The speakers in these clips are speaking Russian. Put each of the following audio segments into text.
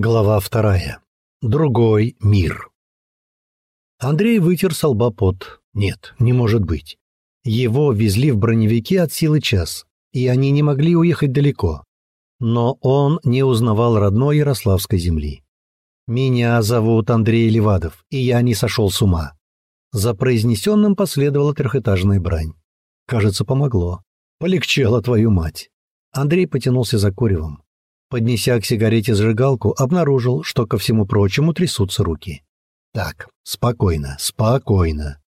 Глава вторая. Другой мир. Андрей вытер с лба пот. Нет, не может быть. Его везли в броневике от силы час, и они не могли уехать далеко. Но он не узнавал родной Ярославской земли. «Меня зовут Андрей Левадов, и я не сошел с ума». За произнесенным последовала трехэтажная брань. Кажется, помогло. Полегчало твою мать. Андрей потянулся за куревом. Поднеся к сигарете зажигалку, обнаружил, что ко всему прочему трясутся руки. Так, спокойно, спокойно.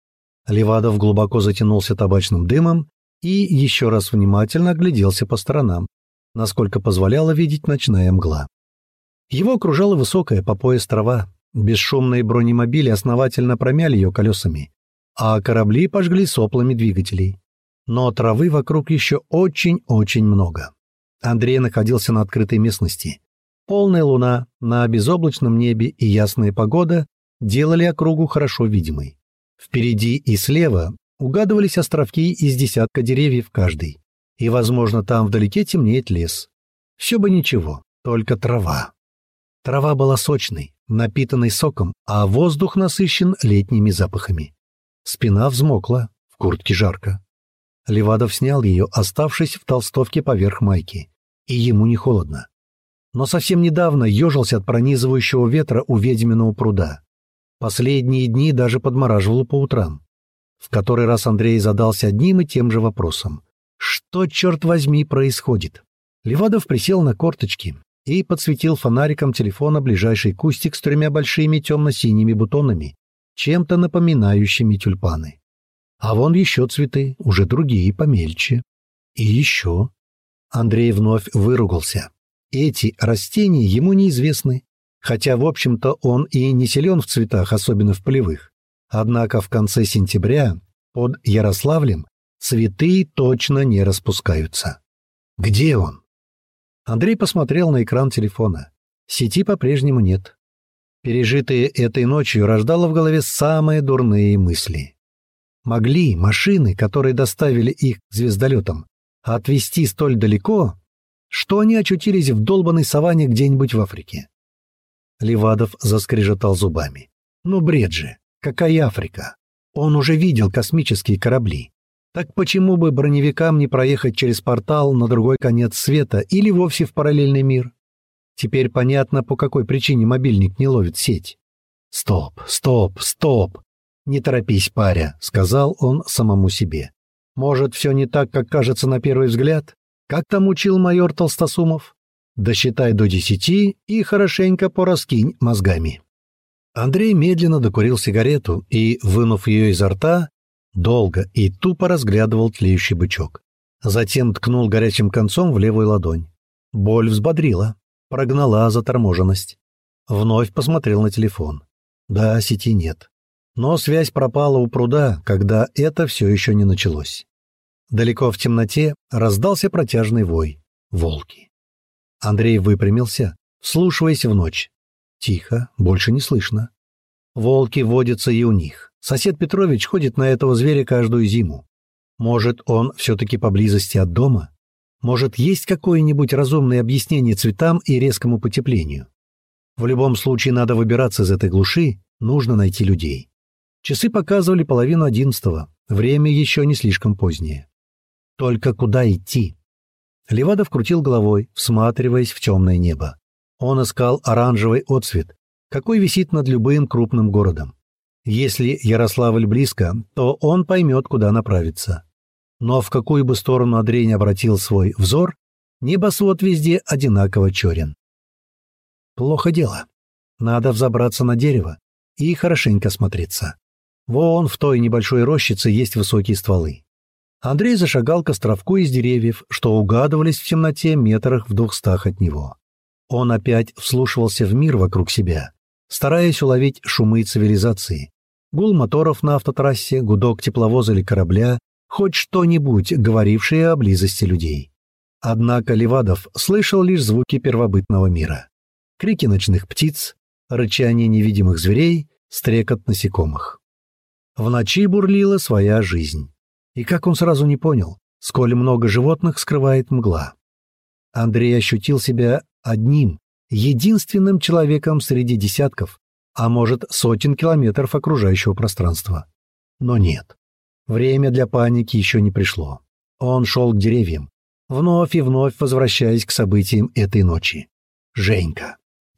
Левадов глубоко затянулся табачным дымом и еще раз внимательно огляделся по сторонам, насколько позволяла видеть ночная мгла. Его окружала высокая по пояс трава, бесшумные бронемобили основательно промяли ее колесами, а корабли пожгли соплами двигателей. Но травы вокруг еще очень-очень много. Андрей находился на открытой местности. Полная луна на безоблачном небе и ясная погода делали округу хорошо видимой. Впереди и слева угадывались островки из десятка деревьев каждый. И, возможно, там вдалеке темнеет лес. Все бы ничего, только трава. Трава была сочной, напитанной соком, а воздух насыщен летними запахами. Спина взмокла, в куртке жарко. Левадов снял ее, оставшись в толстовке поверх майки. И ему не холодно. Но совсем недавно ежился от пронизывающего ветра у ведьминого пруда. Последние дни даже подмораживало по утрам. В который раз Андрей задался одним и тем же вопросом. Что, черт возьми, происходит? Левадов присел на корточки и подсветил фонариком телефона ближайший кустик с тремя большими темно-синими бутонами, чем-то напоминающими тюльпаны. А вон еще цветы, уже другие, помельче. И еще. Андрей вновь выругался. Эти растения ему неизвестны, хотя, в общем-то, он и не силен в цветах, особенно в полевых. Однако в конце сентября под Ярославлем цветы точно не распускаются. Где он? Андрей посмотрел на экран телефона. Сети по-прежнему нет. Пережитые этой ночью рождало в голове самые дурные мысли. Могли машины, которые доставили их к звездолетам, отвезти столь далеко, что они очутились в долбанной саванне где-нибудь в Африке. Левадов заскрежетал зубами. Ну, бред же, какая Африка? Он уже видел космические корабли. Так почему бы броневикам не проехать через портал на другой конец света или вовсе в параллельный мир? Теперь понятно, по какой причине мобильник не ловит сеть. Стоп, стоп, стоп. «Не торопись, паря», — сказал он самому себе. «Может, все не так, как кажется на первый взгляд? Как там учил майор Толстосумов? Досчитай до десяти и хорошенько пораскинь мозгами». Андрей медленно докурил сигарету и, вынув ее изо рта, долго и тупо разглядывал тлеющий бычок. Затем ткнул горячим концом в левую ладонь. Боль взбодрила, прогнала заторможенность. Вновь посмотрел на телефон. Да, сети нет. Но связь пропала у пруда, когда это все еще не началось. Далеко в темноте раздался протяжный вой. Волки. Андрей выпрямился, вслушиваясь в ночь. Тихо, больше не слышно. Волки водятся и у них. Сосед Петрович ходит на этого зверя каждую зиму. Может, он все-таки поблизости от дома? Может, есть какое-нибудь разумное объяснение цветам и резкому потеплению? В любом случае надо выбираться из этой глуши, нужно найти людей. Часы показывали половину одиннадцатого, время еще не слишком позднее. Только куда идти? Левадов крутил головой, всматриваясь в темное небо. Он искал оранжевый отсвет, какой висит над любым крупным городом. Если Ярославль близко, то он поймет, куда направиться. Но в какую бы сторону Андрей не обратил свой взор, небосвод везде одинаково черен. Плохо дело. Надо взобраться на дерево и хорошенько смотреться. Вон в той небольшой рощице есть высокие стволы. Андрей зашагал к островку из деревьев, что угадывались в темноте метрах в двухстах от него. Он опять вслушивался в мир вокруг себя, стараясь уловить шумы цивилизации. Гул моторов на автотрассе, гудок тепловоза или корабля, хоть что-нибудь, говорившее о близости людей. Однако Левадов слышал лишь звуки первобытного мира. Крики ночных птиц, рычание невидимых зверей, стрекот насекомых. В ночи бурлила своя жизнь. И как он сразу не понял, сколь много животных скрывает мгла. Андрей ощутил себя одним единственным человеком среди десятков, а может сотен километров окружающего пространства. Но нет. Время для паники еще не пришло. Он шел к деревьям, вновь и вновь возвращаясь к событиям этой ночи. Женька.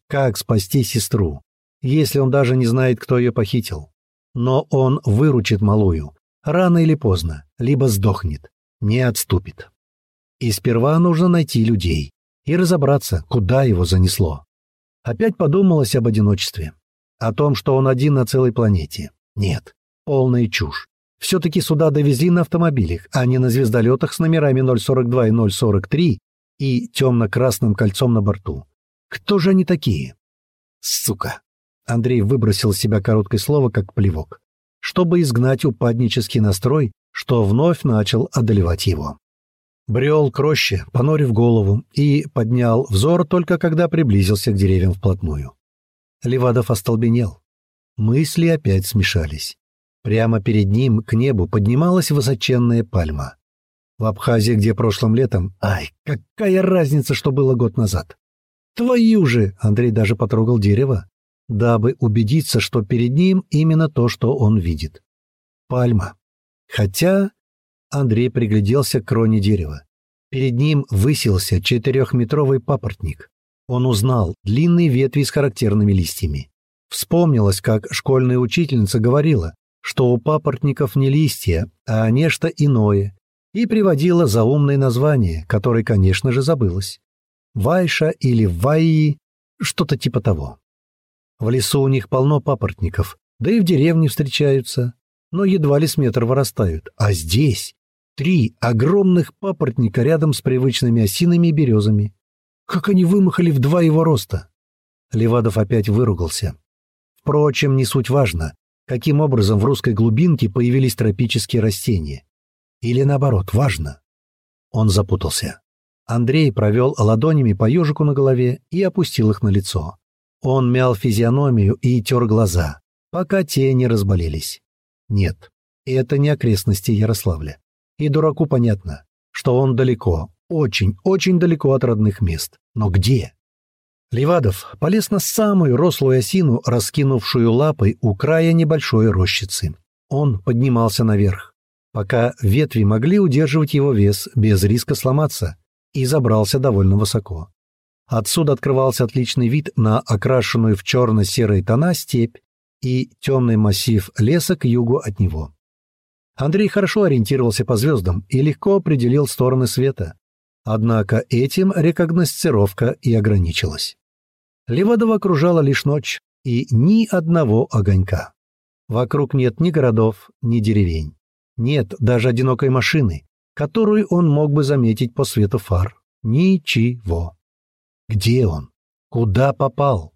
Как спасти сестру, если он даже не знает, кто ее похитил? Но он выручит малую. Рано или поздно, либо сдохнет, не отступит. И сперва нужно найти людей и разобраться, куда его занесло. Опять подумалось об одиночестве. О том, что он один на целой планете. Нет, полная чушь. Все-таки сюда довезли на автомобилях, а не на звездолетах с номерами 042 и 043 и темно-красным кольцом на борту. Кто же они такие? Сука! Андрей выбросил из себя короткое слово, как плевок, чтобы изгнать упаднический настрой, что вновь начал одолевать его. Брел к роще, понорив голову, и поднял взор только когда приблизился к деревьям вплотную. Левадов остолбенел. Мысли опять смешались. Прямо перед ним к небу поднималась высоченная пальма. В Абхазии, где прошлым летом... Ай, какая разница, что было год назад? Твою же! Андрей даже потрогал дерево, дабы убедиться, что перед ним именно то, что он видит. Пальма. Хотя Андрей пригляделся к кроне дерева. Перед ним высился четырехметровый папоротник. Он узнал длинные ветви с характерными листьями. Вспомнилось, как школьная учительница говорила, что у папоротников не листья, а нечто иное, и приводила заумное название, которое, конечно же, забылось. Вайша или Вайи, что-то типа того. В лесу у них полно папоротников, да и в деревне встречаются, но едва ли с метр вырастают. А здесь три огромных папоротника рядом с привычными осинами и березами. Как они вымахали в два его роста! Левадов опять выругался. Впрочем, не суть важно каким образом в русской глубинке появились тропические растения. Или наоборот, важно. Он запутался. Андрей провел ладонями по ежику на голове и опустил их на лицо. Он мял физиономию и тер глаза, пока те не разболелись. Нет, это не окрестности Ярославля. И дураку понятно, что он далеко, очень, очень далеко от родных мест. Но где? Левадов полез на самую рослую осину, раскинувшую лапой у края небольшой рощицы. Он поднимался наверх, пока ветви могли удерживать его вес без риска сломаться, и забрался довольно высоко. Отсюда открывался отличный вид на окрашенную в черно-серые тона степь и темный массив леса к югу от него. Андрей хорошо ориентировался по звездам и легко определил стороны света. Однако этим рекогносцировка и ограничилась. Левадова окружала лишь ночь и ни одного огонька. Вокруг нет ни городов, ни деревень. Нет даже одинокой машины, которую он мог бы заметить по свету фар. Ничего. Где он? Куда попал?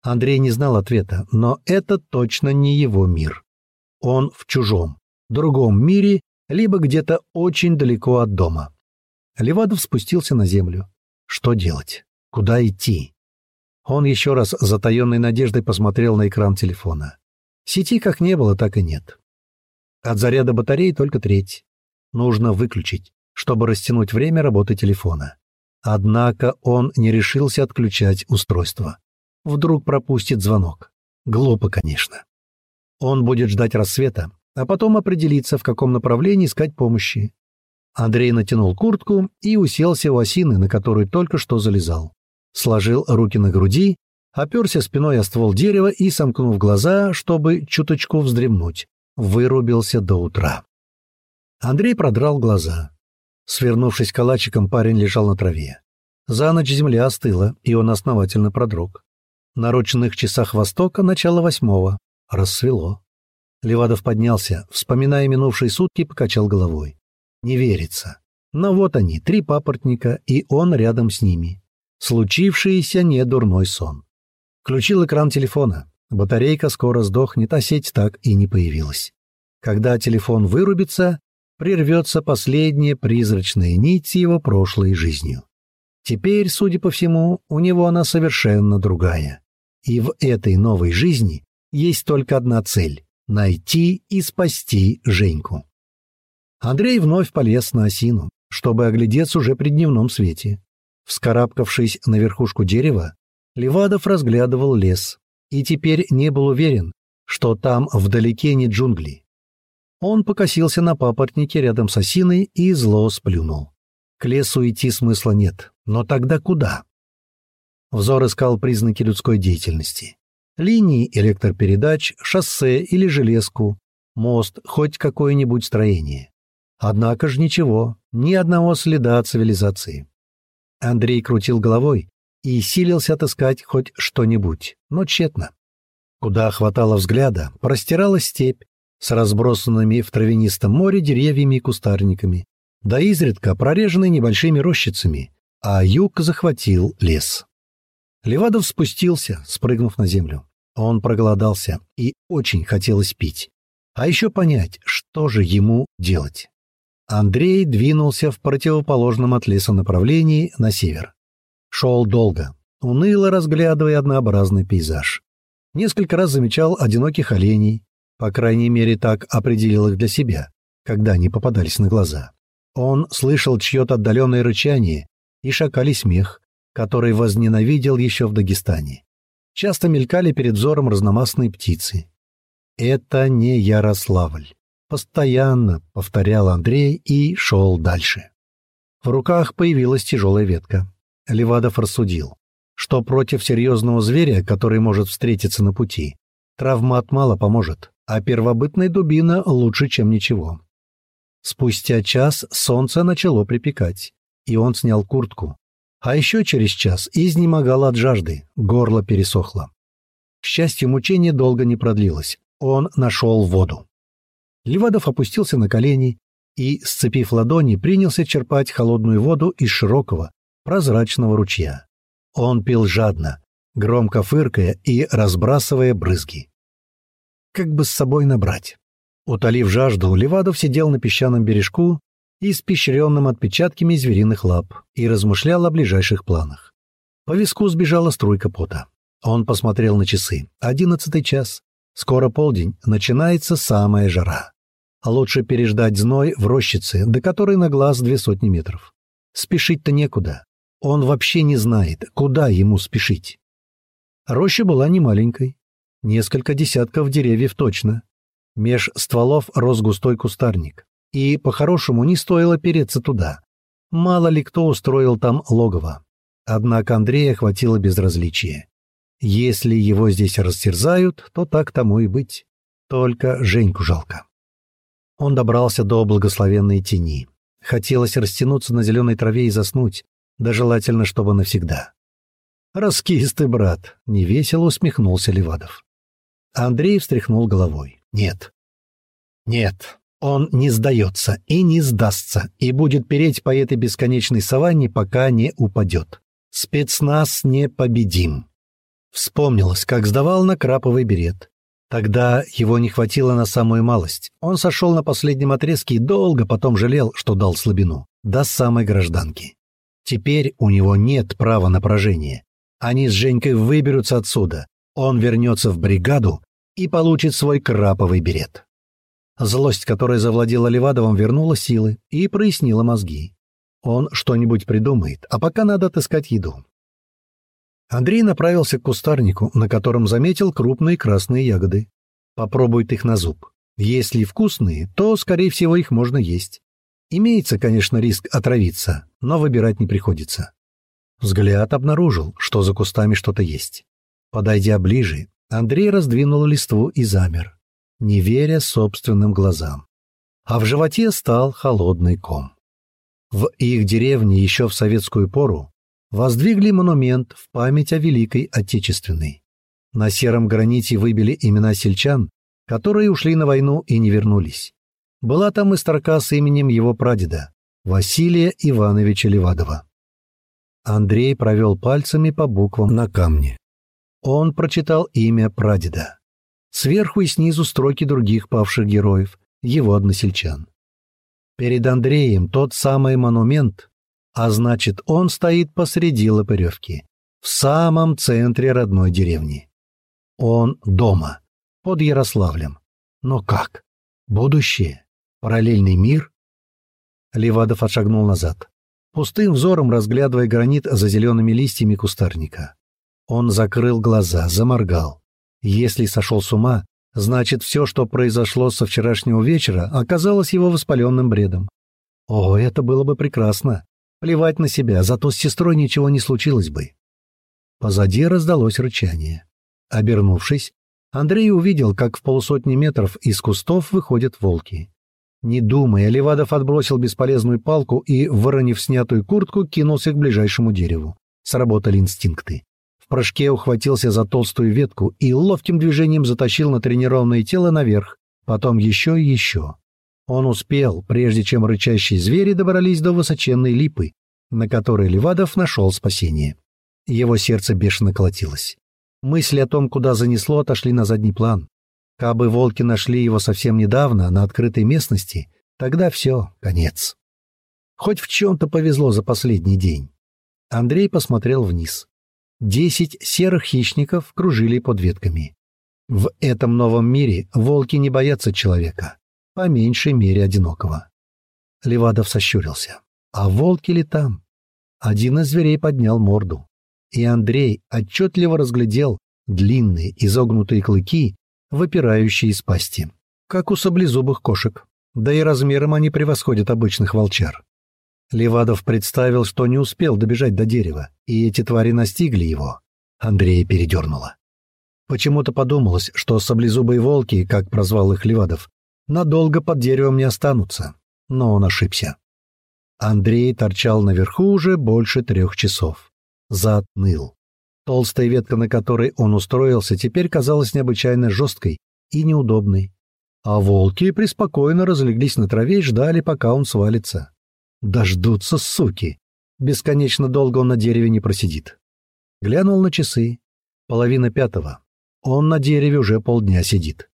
Андрей не знал ответа, но это точно не его мир. Он в чужом, другом мире, либо где-то очень далеко от дома. Левадов спустился на землю. Что делать? Куда идти? Он еще раз с затаенной надеждой посмотрел на экран телефона. Сети как не было, так и нет. От заряда батареи только треть. Нужно выключить, чтобы растянуть время работы телефона. Однако он не решился отключать устройство. Вдруг пропустит звонок. Глупо, конечно. Он будет ждать рассвета, а потом определиться, в каком направлении искать помощи. Андрей натянул куртку и уселся у осины, на которую только что залезал сложил руки на груди, оперся спиной о ствол дерева и, сомкнув глаза, чтобы чуточку вздремнуть, вырубился до утра. Андрей продрал глаза. Свернувшись калачиком, парень лежал на траве. За ночь земля остыла, и он основательно продрог. На ручных часах востока начало восьмого. Рассвело. Левадов поднялся, вспоминая минувшие сутки, покачал головой. Не верится. Но вот они, три папоротника, и он рядом с ними. Случившийся не дурной сон. Включил экран телефона. Батарейка скоро сдохнет, а сеть так и не появилась. Когда телефон вырубится, прервется последняя призрачная нить его прошлой жизнью. Теперь, судя по всему, у него она совершенно другая. И в этой новой жизни есть только одна цель — найти и спасти Женьку. Андрей вновь полез на осину, чтобы оглядеться уже при дневном свете. Вскарабкавшись на верхушку дерева, Левадов разглядывал лес и теперь не был уверен, что там вдалеке не джунгли. Он покосился на папоротнике рядом с осиной и зло сплюнул. К лесу идти смысла нет, но тогда куда? Взор искал признаки людской деятельности. Линии электропередач, шоссе или железку, мост, хоть какое-нибудь строение. Однако же ничего, ни одного следа цивилизации. Андрей крутил головой и силился отыскать хоть что-нибудь, но тщетно. Куда хватало взгляда, простиралась степь с разбросанными в травянистом море деревьями и кустарниками, да изредка прореженной небольшими рощицами, а юг захватил лес. Левадов спустился, спрыгнув на землю. Он проголодался и очень хотелось пить. А еще понять, что же ему делать. Андрей двинулся в противоположном от леса направлении на север. Шел долго, уныло разглядывая однообразный пейзаж. Несколько раз замечал одиноких оленей, по крайней мере так определил их для себя, когда они попадались на глаза. Он слышал чье-то отдаленное рычание и шакалий смех, который возненавидел еще в Дагестане. Часто мелькали перед взором разномастные птицы. «Это не Ярославль», — постоянно повторял Андрей и шел дальше. В руках появилась тяжелая ветка. Левадов рассудил, что против серьезного зверя, который может встретиться на пути, травмат мало поможет, а первобытная дубина лучше, чем ничего. Спустя час солнце начало припекать, и он снял куртку, а еще через час изнемогал от жажды, горло пересохло. К счастью, мучение долго не продлилось. Он нашел воду. Левадов опустился на колени и, сцепив ладони, принялся черпать холодную воду из широкого, прозрачного ручья. Он пил жадно, громко фыркая и разбрасывая брызги. Как бы с собой набрать? Утолив жажду, Левадов сидел на песчаном бережку испещренным отпечатками звериных лап, и размышлял о ближайших планах. По виску сбежала струйка пота. Он посмотрел на часы. Одиннадцатый час. Скоро полдень, начинается самая жара. Лучше переждать зной в рощице, до которой на глаз две сотни метров. Спешить-то некуда. Он вообще не знает, куда ему спешить. Роща была не маленькой. Несколько десятков деревьев точно. Меж стволов рос густой кустарник и, по-хорошему, не стоило переться туда. Мало ли кто устроил там логово. Однако Андрея хватило безразличия. Если его здесь растерзают, то так тому и быть. Только Женьку жалко. Он добрался до благословенной тени. Хотелось растянуться на зеленой траве и заснуть, да желательно, чтобы навсегда. «Раскис ты, брат!» — невесело усмехнулся Левадов. Андрей встряхнул головой. «Нет. Нет, он не сдается и не сдастся, и будет переть по этой бесконечной саванне, пока не упадет. Спецназ непобедим. Вспомнилось, как сдавал на краповый берет. Тогда его не хватило на самую малость. Он сошел на последнем отрезке и долго потом жалел, что дал слабину. До самой гражданки. Теперь у него нет права на поражение. Они с Женькой выберутся отсюда. Он вернется в бригаду и получит свой краповый берет. Злость, которая завладела Левадовым, вернула силы и прояснила мозги. Он что-нибудь придумает, а пока надо отыскать еду. Андрей направился к кустарнику, на котором заметил крупные красные ягоды. Попробует их на зуб. Если вкусные, то, скорее всего, их можно есть. Имеется, конечно, риск отравиться, но выбирать не приходится. Взгляд обнаружил, что за кустами что-то есть. Подойдя ближе, Андрей раздвинул листву и замер не веря собственным глазам. А в животе стал холодный ком. В их деревне еще в советскую пору воздвигли монумент в память о Великой Отечественной. На сером граните выбили имена сельчан, которые ушли на войну и не вернулись. Была там и строка с именем его прадеда, Василия Ивановича Левадова. Андрей провел пальцами по буквам на камне. Он прочитал имя прадеда. Сверху и снизу строки других павших героев, его односельчан. Перед Андреем тот самый монумент, а значит, он стоит посреди Лопыревки, в самом центре родной деревни. Он дома, под Ярославлем. Но как? Будущее? Параллельный мир? Левадов отшагнул назад, пустым взором разглядывая гранит за зелеными листьями кустарника. Он закрыл глаза, заморгал. Если сошел с ума, значит, все, что произошло со вчерашнего вечера, оказалось его воспаленным бредом. О, это было бы прекрасно. Плевать на себя, зато с сестрой ничего не случилось бы. Позади раздалось рычание. Обернувшись, Андрей увидел, как в полусотни метров из кустов выходят волки. Не думая, Левадов отбросил бесполезную палку и, выронив снятую куртку, кинулся к ближайшему дереву. Сработали инстинкты. В прыжке ухватился за толстую ветку и ловким движением затащил на тренированное тело наверх, потом еще и еще. Он успел, прежде чем рычащие звери добрались до высоченной липы, на которой Левадов нашел спасение. Его сердце бешено колотилось. Мысли о том, куда занесло, отошли на задний план. Кабы волки нашли его совсем недавно, на открытой местности, тогда все, конец. Хоть в чем-то повезло за последний день. Андрей посмотрел вниз. Десять серых хищников кружили под ветками. В этом новом мире волки не боятся человека, по меньшей мере одинокого. Левадов сощурился. А волки ли там? Один из зверей поднял морду и Андрей отчетливо разглядел длинные изогнутые клыки, выпирающие из пасти, как у саблезубых кошек. Да и размером они превосходят обычных волчар. Левадов представил, что не успел добежать до дерева, и эти твари настигли его. Андрея передернуло. Почему-то подумалось, что саблезубые волки, как прозвал их Левадов, надолго под деревом не останутся. Но он ошибся. Андрей торчал наверху уже больше трех часов. Зад ныл. Толстая ветка, на которой он устроился, теперь казалась необычайно жесткой и неудобной. А волки преспокойно разлеглись на траве и ждали, пока он свалится. Дождутся, суки! Бесконечно долго он на дереве не просидит. Глянул на часы. Половина пятого. Он на дереве уже полдня сидит.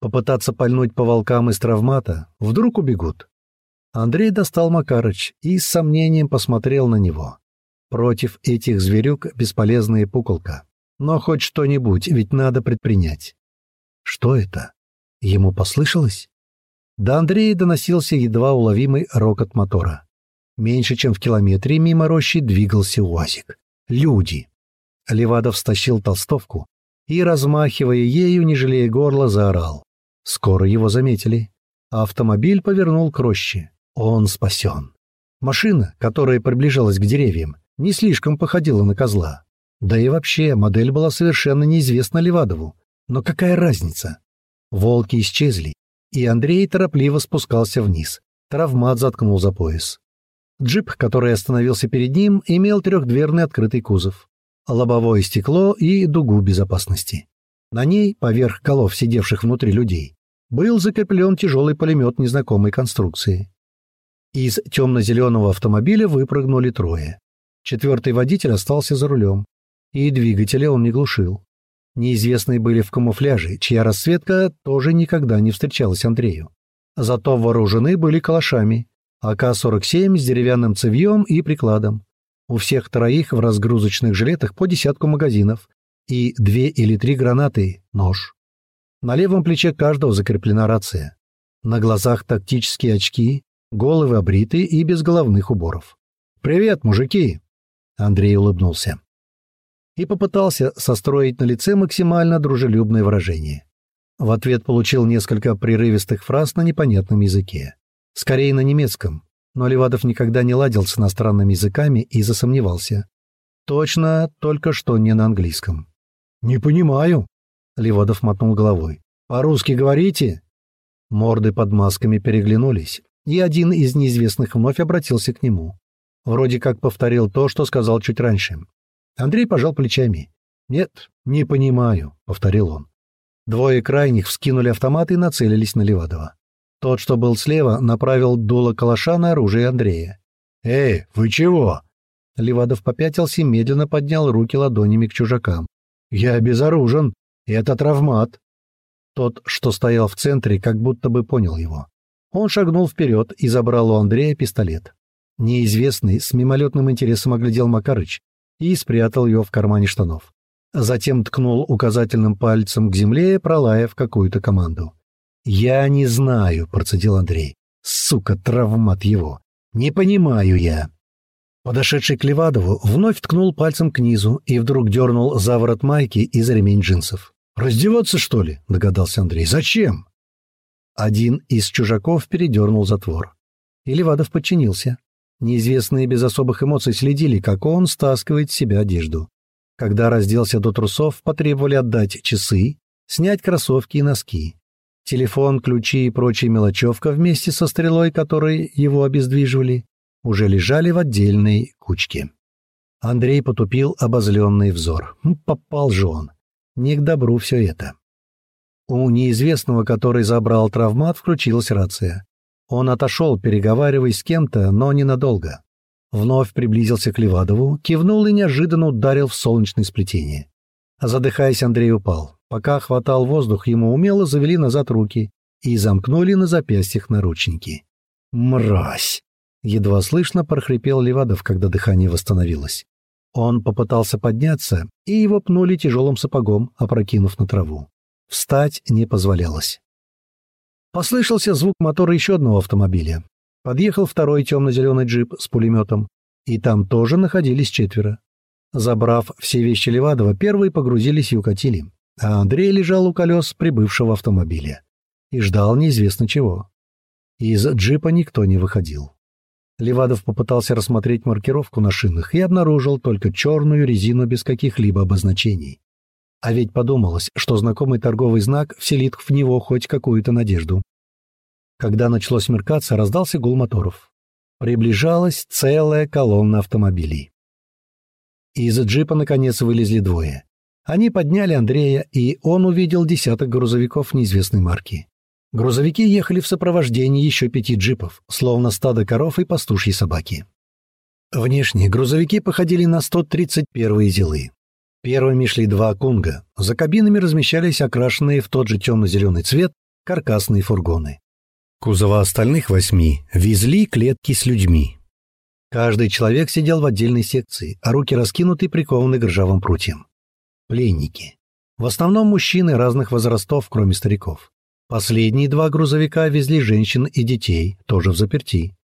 Попытаться пальнуть по волкам из травмата, вдруг убегут. Андрей достал Макарыч и с сомнением посмотрел на него. Против этих зверюк бесполезная пуколка. Но хоть что-нибудь ведь надо предпринять. Что это? Ему послышалось? До Андрея доносился едва уловимый рокот мотора. Меньше чем в километре мимо рощи двигался УАЗик. Люди. Левадов стащил толстовку и, размахивая ею, не жалея горла, заорал. Скоро его заметили. Автомобиль повернул к роще. Он спасен. Машина, которая приближалась к деревьям, не слишком походила на козла. Да и вообще, модель была совершенно неизвестна Левадову. Но какая разница? Волки исчезли, и Андрей торопливо спускался вниз. Травмат заткнул за пояс. Джип, который остановился перед ним, имел трехдверный открытый кузов, лобовое стекло и дугу безопасности. На ней, поверх голов сидевших внутри людей, был закреплен тяжелый пулемет незнакомой конструкции. Из темно-зеленого автомобиля выпрыгнули трое. Четвертый водитель остался за рулем, и двигателя он не глушил. Неизвестные были в камуфляже, чья расцветка тоже никогда не встречалась Андрею. Зато вооружены были калашами, АК-47 с деревянным цевьем и прикладом. У всех троих в разгрузочных жилетах по десятку магазинов и две или три гранаты, нож. На левом плече каждого закреплена рация. На глазах тактические очки, головы обриты и без головных уборов. «Привет, мужики!» Андрей улыбнулся. И попытался состроить на лице максимально дружелюбное выражение. В ответ получил несколько прерывистых фраз на непонятном языке. Скорее на немецком, но Левадов никогда не ладил с иностранными языками и засомневался. Точно, только что не на английском. «Не понимаю», — Левадов мотнул головой. «По-русски говорите?» Морды под масками переглянулись, и один из неизвестных вновь обратился к нему. Вроде как повторил то, что сказал чуть раньше. Андрей пожал плечами. «Нет, не понимаю», — повторил он. Двое крайних вскинули автоматы и нацелились на Левадова. Тот, что был слева, направил дуло калаша на оружие Андрея. «Эй, вы чего?» Левадов попятился и медленно поднял руки ладонями к чужакам. «Я безоружен. Это травмат». Тот, что стоял в центре, как будто бы понял его. Он шагнул вперед и забрал у Андрея пистолет. Неизвестный с мимолетным интересом оглядел Макарыч и спрятал ее в кармане штанов. Затем ткнул указательным пальцем к земле, пролаяв какую-то команду. «Я не знаю», — процедил Андрей. «Сука, травмат его! Не понимаю я!» Подошедший к Левадову вновь ткнул пальцем к низу и вдруг дернул за ворот майки и за ремень джинсов. «Раздеваться, что ли?» — догадался Андрей. «Зачем?» Один из чужаков передернул затвор. И Левадов подчинился. Неизвестные без особых эмоций следили, как он стаскивает с себя одежду. Когда разделся до трусов, потребовали отдать часы, снять кроссовки и носки. Телефон, ключи и прочая мелочевка вместе со стрелой, которой его обездвиживали, уже лежали в отдельной кучке. Андрей потупил обозленный взор. Попал же он. Не к добру все это. У неизвестного, который забрал травмат, включилась рация. Он отошел, переговариваясь с кем-то, но ненадолго. Вновь приблизился к Левадову, кивнул и неожиданно ударил в солнечное сплетение. Задыхаясь, Андрей упал. Пока хватал воздух, ему умело завели назад руки и замкнули на запястьях наручники. «Мразь!» Едва слышно прохрипел Левадов, когда дыхание восстановилось. Он попытался подняться, и его пнули тяжелым сапогом, опрокинув на траву. Встать не позволялось. Послышался звук мотора еще одного автомобиля. Подъехал второй темно-зеленый джип с пулеметом, и там тоже находились четверо. Забрав все вещи Левадова, первые погрузились и укатили, а Андрей лежал у колес прибывшего автомобиля и ждал неизвестно чего. Из джипа никто не выходил. Левадов попытался рассмотреть маркировку на шинах и обнаружил только черную резину без каких-либо обозначений. А ведь подумалось, что знакомый торговый знак вселит в него хоть какую-то надежду. Когда начало смеркаться, раздался гул моторов. Приближалась целая колонна автомобилей. Из джипа, наконец, вылезли двое. Они подняли Андрея, и он увидел десяток грузовиков неизвестной марки. Грузовики ехали в сопровождении еще пяти джипов, словно стадо коров и пастушьи собаки. Внешне грузовики походили на 131-е зилы. Первыми шли два «Кунга». За кабинами размещались окрашенные в тот же темно-зеленый цвет каркасные фургоны. Кузова остальных восьми везли клетки с людьми. Каждый человек сидел в отдельной секции, а руки раскинуты прикованы к ржавым прутьям. Пленники. В основном мужчины разных возрастов, кроме стариков. Последние два грузовика везли женщин и детей, тоже в заперти.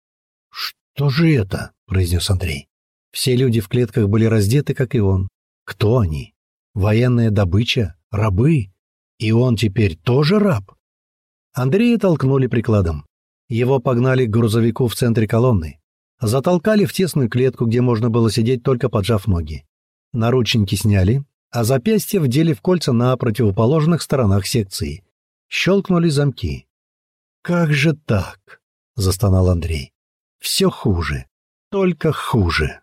«Что же это?» — произнес Андрей. Все люди в клетках были раздеты, как и он. Кто они? Военная добыча? Рабы? И он теперь тоже раб? Андрея толкнули прикладом. Его погнали к грузовику в центре колонны. Затолкали в тесную клетку, где можно было сидеть, только поджав ноги. Наручники сняли, а запястья вдели в кольца на противоположных сторонах секции. Щелкнули замки. «Как же так?» — застонал Андрей. «Все хуже. Только хуже».